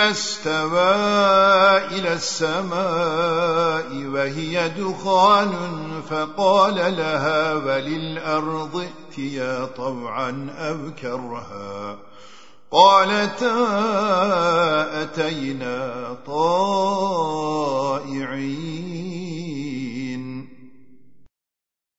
استوى إلى السماء وهي دخان فقال لها وللأرض ائتيا طوعا أو كرها قالتا أتينا طائعين